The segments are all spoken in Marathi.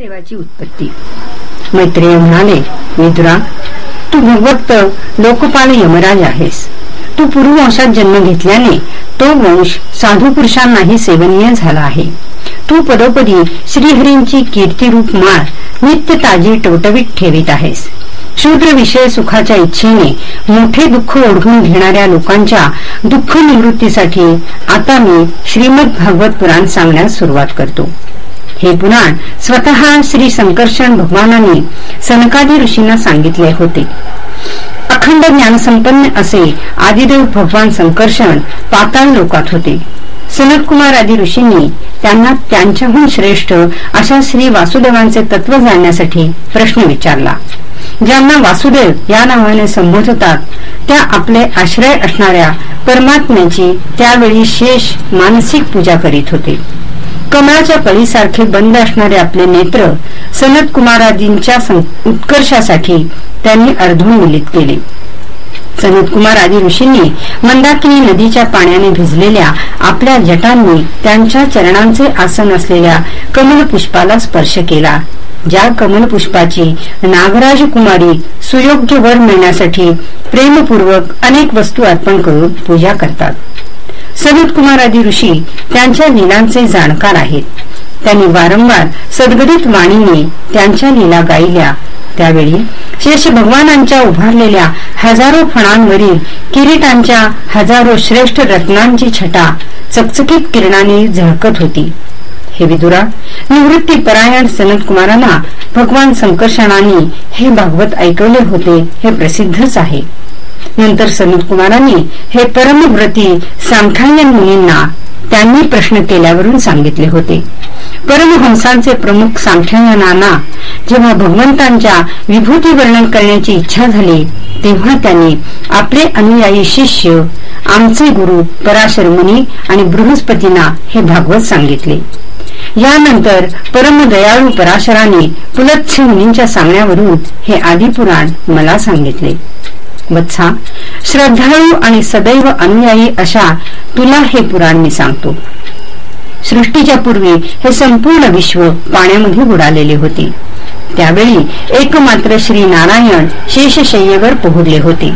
देवाची उत्पत्ती. मैत्रेय म्हणाले विदुरा तू भगवत लोकपाल यमराज आहेस. तू पूर्ववंशात जन्म घेतल्याने तो वंश साधू पुरुषांनाही सेवनीय झाला आहे. तू पदोपदी श्रीहरींची कीर्तिरूप माळ नित्य ताजी टवटवीत ठेवित आहेस. शूद्र विषय सुखाच्या इच्छेने मोठे दुःख ओढून घेणाऱ्या लोकांच्या दुःख निवृत्तीसाठी आता मी श्रीमद भागवत पुराण सांगण्यास सुरुवात करतो. हे पुराण स्वतः श्री संकर्षण भगवानाने सनकादी ऋषींना सांगितले होते. अखंड ज्ञानसंपन्न असे आदिदेव भगवान संकर्षण पाताळ लोकात होते. सनत कुमार आदी ऋषींनी त्यांना त्यांच्याहून श्रेष्ठ अशा श्री वासुदेवांचे तत्व जाणण्यासाठी प्रश्न विचारला. ज्यांना वासुदेव या नावाने संबोधतात त्या आपले आश्रय असणाऱ्या परमात्म्याची त्यावेळी शेष मानसिक पूजा करीत होते. कमळाच्या कळीसारखे बंद असणारे आपले नेत्र सनत कुमारादींच्या उत्कर्षासाठी त्यांनी अर्धून मिलित केले. सनत कुमार आदी ऋषींनी मंदाकिनी नदीच्या पाण्याने भिजलेल्या आपल्या जटांनी त्यांच्या चरणांचे आसन असलेल्या कमलपुष्पाला स्पर्श केला. ज्या कमल पुष्पाची नागराज कुमारी सुयोग्य वर मिळण्यासाठी प्रेमपूर्वक अनेक वस्तू अर्पण करून पूजा करतात. सनत कुमार आदी ऋषी त्यांच्या लीलांचे जाणकार आहेत. त्यांनी वारंवार सद्गदित वाणीने त्यांच्या लीला गायल्या. त्यावेळी शेष भगवानांच्या उभारलेल्या हजारो फणांवरील किरीटांच्या हजारो श्रेष्ठ रत्नांची छटा चकचकीत किरणाने झळकत होती. हे विदुरा निवृत्ती परायण सनत कुमारांना भगवान संकर्षणाने हे भागवत ऐकवले होते हे प्रसिद्धच आहे. नंतर सनत कुमारांनी हे परमव्रती सांख्यायन मुनींना त्यांनी प्रश्न केल्यावरून सांगितले होते. परमहंसांचे प्रमुख सांख्यायनांना जेव्हा भगवंतांच्या विभूती वर्णन करण्याची इच्छा झाली तेव्हा त्यांनी आपले अनुयायी शिष्य आमचे गुरु पराशर मुनी आणि बृहस्पतींना हे भागवत सांगितले. यानंतर परमदयाळू पराशराने पुलत्स्य मुनींच्या सांगण्यावरून हे आदिपुराण मला सांगितले. वत्सा श्रद्धाळू आणि सदैव अनुयायी अशा तुला हे पुराण मी सांगतो. सृष्टीच्या पूर्वी हे संपूर्ण विश्व पाण्यामध्ये बुडालेले होते. त्यावेळी एकमात्र श्री नारायण शेषशय्येवर पोहरले होते.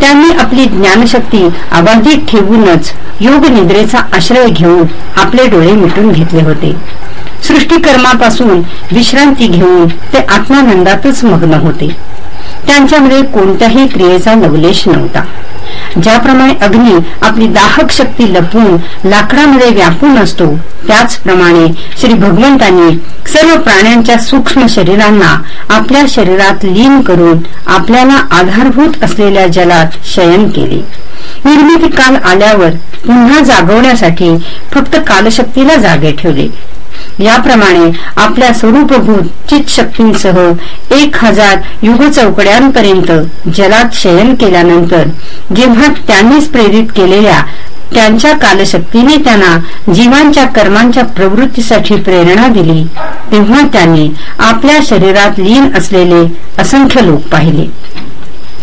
त्यांनी आपली ज्ञानशक्ती अबाधित ठेवूनच योग निद्रेचा आश्रय घेऊन आपले डोळे मिटून घेतले होते. सृष्टीकर्मापासून विश्रांती घेऊन ते आत्मानंदातच मग्न होते. त्यांच्यामध्ये कोणत्याही क्रियेचा नवलेश नव्हता. ज्याप्रमाणे अग्नी आपली दाहक शक्ती लपवून लाकडामध्ये व्यापून असतो त्याचप्रमाणे श्री भगवंतांनी सर्व प्राण्यांच्या सूक्ष्म शरीरांना आपल्या शरीरात लीन करून आपल्याला आधारभूत असलेल्या जलात शयन केले. निर्मिती काल आल्यावर पुन्हा जागवण्यासाठी फक्त कालशक्तीला जागे ठेवले. याप्रमाणे आपल्या स्वरूपभूत चित शक्तींसह एक हजार युग चौकड्यांपर्यंत जलात शयन केल्यानंतर जेव्हा त्यांनीच प्रेरित केलेल्या त्यांच्या कालशक्तीने त्यांना जीवांच्या कर्मांच्या प्रवृत्तीसाठी प्रेरणा दिली तेव्हा त्यांनी आपल्या शरीरात लीन असलेले असंख्य लोक पाहिले.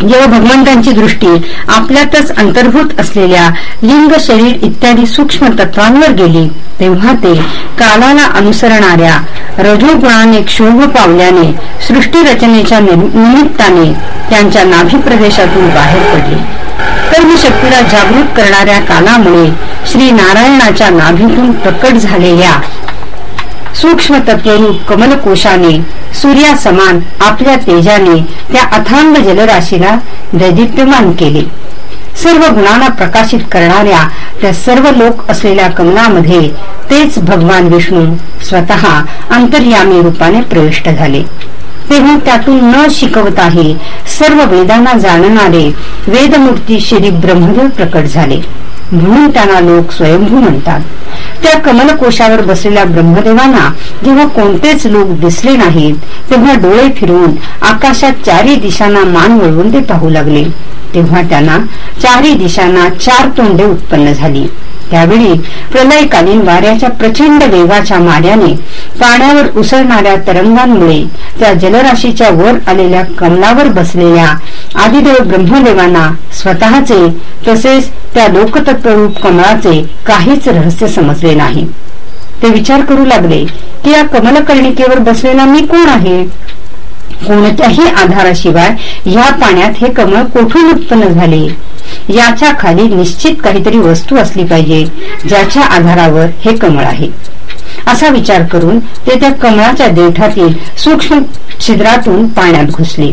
जेव्हा भगवंतांची दृष्टी आपल्यातच अंतर्भूत असलेल्या लिंग शरीर इत्यादी सूक्ष्म तत्वांवर गेली तेव्हा ते कालाला अनुसरणाऱ्या रजोगुणाने क्षोभ पावल्याने सृष्टी रचनेच्या निमित्ताने त्यांच्या नाभी प्रदेशातून बाहेर पडले. कर्मशक्तीला जागृत करणाऱ्या कालामुळे श्री नारायणाच्या नाभीतून प्रकट झालेल्या सूक्ष्म तत्वरूप कमलकोशाने सूर्या समान आपल्या तेजाने त्या अथांग जलराशीला दैदिप्यमान केले. सर्व गुणांना प्रकाशित करणाऱ्या त्या सर्व लोक असलेल्या कमलामध्ये तेच भगवान विष्णू स्वतः अंतर्यामी रूपाने प्रविष्ट झाले. तेव्हा त्यातून न शिकवताही सर्व वेदांना जाणणारे वेदमूर्ती श्री ब्रह्मदेव प्रकट झाले. म्हणून त्यांना लोक स्वयंभू म्हणतात. त्या कमलकोशावर बसलेल्या ब्रह्मदेवांना जेव्हा कोणतेच लोक दिसले नाहीत तेव्हा डोळे फिरवून आकाशात चारी दिशांना मान वळवून ते पाहू लागले. तेव्हा त्यांना चारी दिशांना चार तोंडे उत्पन्न झाली. त्यावेळी प्रलयकालीन वाऱ्याच्या प्रचंड वेगाच्या माऱ्याने पाण्यावर उसळणाऱ्या तरंगांमुळे त्या जलराशीच्या वर आलेल्या कमलावर बसलेल्या आदिदेव ब्रह्मदेवांना स्वतःचे तसेच त्या लोकतत्वरूप कमळाचे काहीच रहस्य समजले नाही. ते विचार करू लागले की या कमलकर्णिकेवर बसलेला मी कोण आहे? कोणत्याही आधाराशिवाय या पाण्यात हे कमळ कोठून उत्पन्न झाले? याच्या खाली निश्चित काहीतरी वस्तू असली पाहिजे ज्याच्या आधारावर हे कमळ आहे. असा विचार करून ते त्या कमळाच्या देठातील सूक्ष्म छिद्रातून पाण्यात घुसली.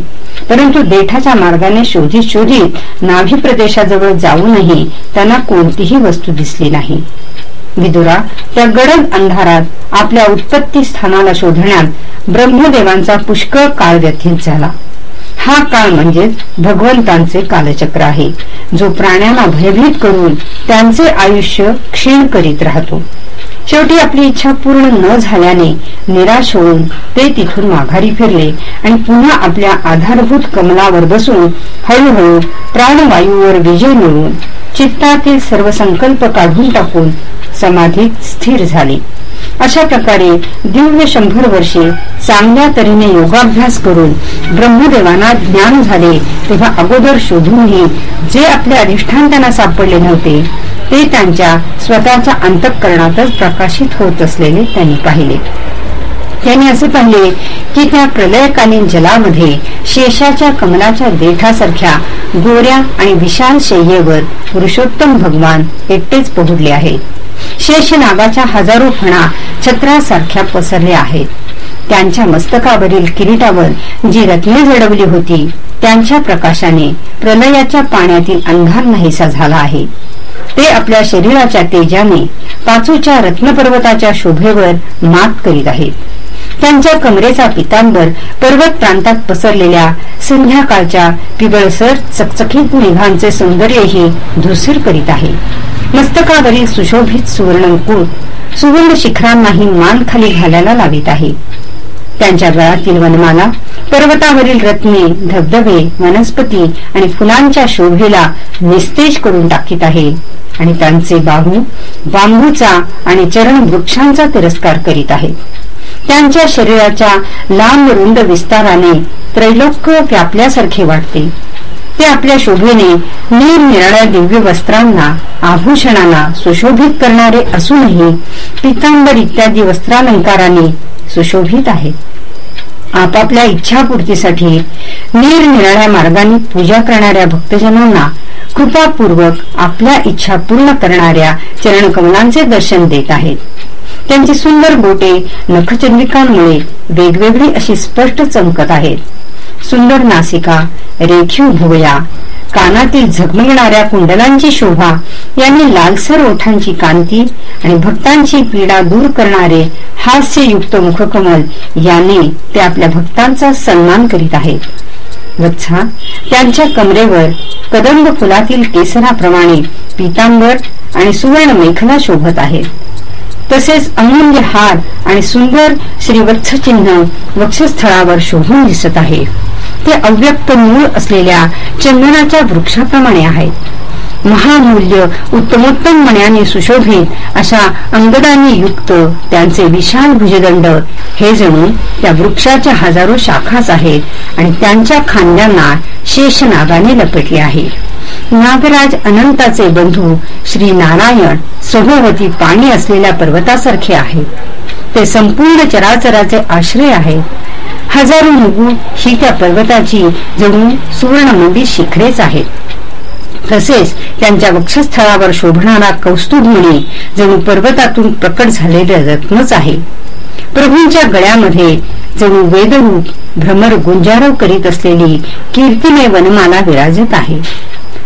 परंतु देठाच्या मार्गाने शोधित शोधित नाभी प्रदेशाजवळ जाऊनही त्यांना कोणतीही वस्तू दिसली नाही. विदुरा त्या गडद अंधारात आपल्या उत्पत्ती स्थानाला शोधण्यात ब्रह्मदेवांचा पुष्कळ काळ व्यथित झाला. हा काळ म्हणजेच भगवंतांचे कालचक्र आहे जो प्राण्यांना भयभीत करून त्यांचे आयुष्य क्षीण करीत राहतो. शेवटी आपली इच्छा पूर्ण न झाल्याने निराश होऊन ते तिथून माघारी फिरले आणि पुन्हा आपल्या आधारभूत कमलावर बसून हळूहळू प्राणवायूवर विजय मिळवून चित्तातील सर्व संकल्प काढून टाकून समाधीत स्थिर झाले. अशा प्रकारे दिव्य शंभर वर्षे चांगल्या तऱ्हेने योगाभ्यास करून ब्रह्मदेवांना ज्ञान झाले तेव्हा अगोदर शोधूनही जे आपले अधिष्ठान त्यांना सापडले नव्हते ते त्यांच्या स्वतःच्या अंतःकरणातच प्रकाशित होत असलेले त्यांनी पाहिले. त्यांनी असे पाहिले की त्या प्रलयकालीन जलामध्ये शेषाच्या कमलाच्या देठासारख्या गोऱ्या आणि विशाल शय्येवर पुरुषोत्तम भगवान एकटेच पोहोडले आहेत. शेष नागाच्या हजारो फणा छत्रासारख्या पसरल्या आहेत. त्यांच्या मस्तकावरील किरीटावर जी रत्ने जडवली होती त्यांच्या प्रकाशाने प्रलयाच्या पाण्यातील अंधार नाहीसा झाला आहे. ते आपल्या शरीराच्या तेजाने पाचूच्या रत्नपर्वताच्या शोभेवर मात करीत आहेत. त्यांच्या कमरेचा पितांबर पर्वत प्रांतात पसरलेल्या संध्याकाळच्या पिबळसर चकचकीत मेघांचे सौंदर्यही धुसीर करीत आहे. मस्तकावरील सुशोभित सुवर्णकुट सुवर्ण शिखरांनाही मान खाली घालायला लावित आहे. त्यांच्या गळातील वनमाला पर्वतावरील रत्ने धबधबे वनस्पती आणि फुलांच्या शोभेला निस्तेज करून टाकीत आहे. आणि त्यांचे बाहू बांबूचा आणि चरण वृक्षांचा तिरस्कार करीत आहेत त्यांच्या शरीराच्या लांब रुंद विस्ताराने त्रैलोक्य व्यापल्यासारखे वाटते. ते आपल्या शोभेने निरनिराळ्या दिव्य वस्त्रांना आभूषणांना सुशोभित करणारे असूनही पितांबर इत्यादी वस्त्रालंकाराने सुशोभित आहेत आपापल्या इच्छापूर्तीसाठी निरनिराळ्या मार्गाने पूजा करणाऱ्या भक्तजनांना कृपापूर्वक आपल्या इच्छा पूर्ण करणाऱ्या चरणकमलांचे दर्शन देत आहेत. त्यांची सुंदर बोटे नखचंद्रिकांमुळे वेगवेगळी अशी स्पष्ट चमकत आहेत. सुंदर नासिका रेखीव भुवया कानातील झगमगणाऱ्या कुंडलांची शोभा यांनी लालसर ओठांची कांती आणि भक्तांची पीडा दूर करणारे हास्ययुक्त मुखकमल याने ते आपल्या भक्तांचा सन्मान करीत आहेत. वत्सा त्यांच्या कमरेवर कदंब फुलातील केसराप्रमाणे पितांबर आणि सुवर्ण मेखला शोभत आहेत. तसेच अमूल्य हार आणि सुंदर श्रीवत्स चिन्ह वक्षस्थळावर शोभून दिसत आहे. ते अव्यक्त मूळ असलेल्या चंदनाच्या वृक्षाप्रमाणे आहेत महामूल्य उत्तमोत्तम मण्याने सुशोभित अशा अंगदांनी युक्त त्यांचे विशाल भुजदंड हे जणू त्या वृक्षाच्या हजारो शाखाच आहेत आणि त्यांच्या खांद्यांना शेषनागाने लपेटले आहे. नागराज अनंताचे बंधू श्री नारायण सहोवती पाणी असलेल्या पर्वतासारखे आहेत. ते संपूर्ण चराचराचे आश्रय आहे. हजारो मुगू ही त्या पर्वताची जणू सुवर्णमंदी शिखरेच आहेत. तसेच त्यांच्या वक्षस्थळावर शोभणारा कौस्तुभमणी जणू पर्वतातून प्रकट झालेले रत्नच आहे. प्रभूंच्या गळ्यामध्ये जणू वेदरूप भ्रमर गुंजारव करीत असलेली कीर्तिमय वनमाला विराजत आहे.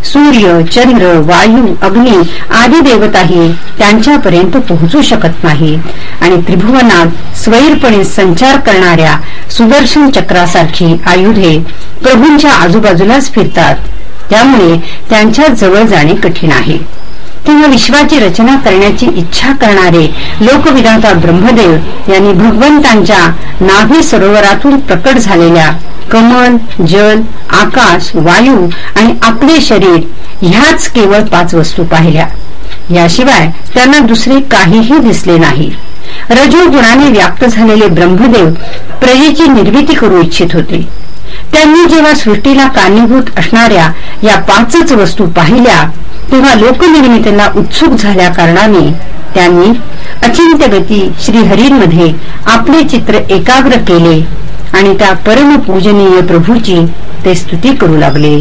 सूर्य चंद्र वायू अग्नी आदी देवताही त्यांच्यापर्यंत पोहोचू शकत नाही. आणि त्रिभुवनात स्वैरपणे संचार करणाऱ्या सुदर्शन चक्रासारखी आयुधे प्रभूंच्या आजूबाजूलाच फिरतात. त्यामुळे त्यांच्या जवळ जाणे कठीण आहे. तेव्हा विश्वाची रचना करण्याची इच्छा करणारे लोकविधाता ब्रह्मदेव यांनी भगवंतांच्या नाभी सरोवरातून प्रकट झालेल्या कमल जल आकाश वायू आणि आपले शरीर ह्याच केवळ पाच वस्तू पाहिल्या. याशिवाय त्यांना दुसरे काहीही दिसले नाही. रजोगुणाने व्याप्त झालेले ब्रह्मदेव प्रजेची निर्मिती करू इच्छित होते. त्यांनी जेव्हा सृष्टीला कारणीभूत असणाऱ्या या पाचच वस्तू पाहिल्या तेव्हा लोकनिर्मितीला उत्सुक झाल्या कारणाने त्यांनी अचिंत्य गती श्रीहरींमध्ये आपले चित्र एकाग्र केले आणि त्या परमपूजनीय प्रभूची ते स्तुती करू लागले.